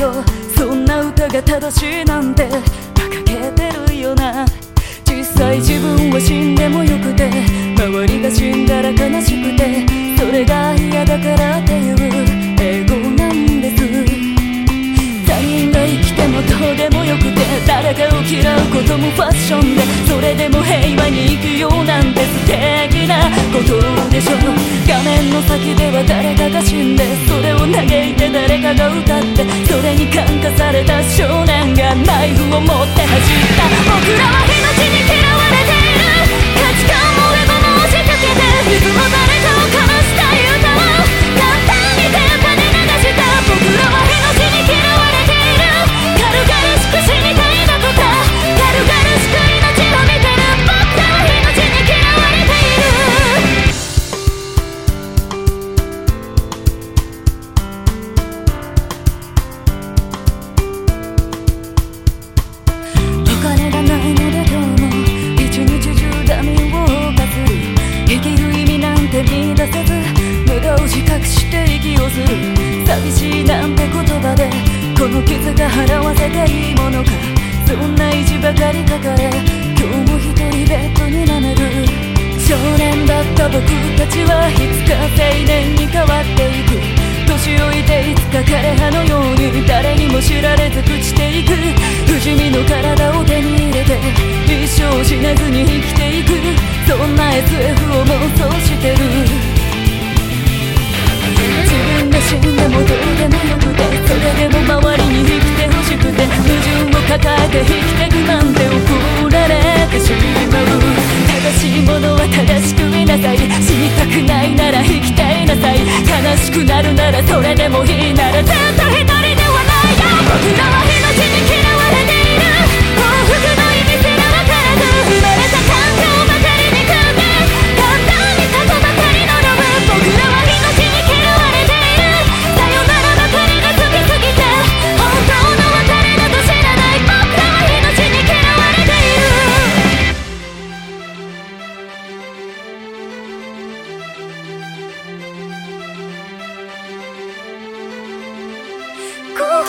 命な歌が正しいなんて馬鹿げてるよな。実際自分は死んでもよくて周りが死んだら悲しくてそれが嫌だからっていう英語なんです。他人が生きてもどうでもよくて誰かを嫌うこともファッションでそれでも平和に生くようなんて素敵なことでしょ。画面の先では誰かが死んでて誰かが歌ってそれに感化された少年がナイフを持って走った。僕らはして息をす。る寂しいなんて言葉でこの傷が払わせていいものか。そんな意地ばかり抱え今日も一人ベッドに眠る。少年だった僕たちはいつか青年に変わっていく。年老いていつか枯れ葉のように誰にも知られず朽ちていく。不死身の体を手に入れて一生死なずに生きていく。そんな SF を妄想してる。死んでもどうでもよくてそれでも周りに生きてほしくて矛盾を抱えて生きてくなんて怒られてしまう。正しいものは正しくいなさい死にたくないなら生きていなさい。悲しくなるならそれでもいいならずっ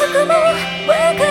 くも別れ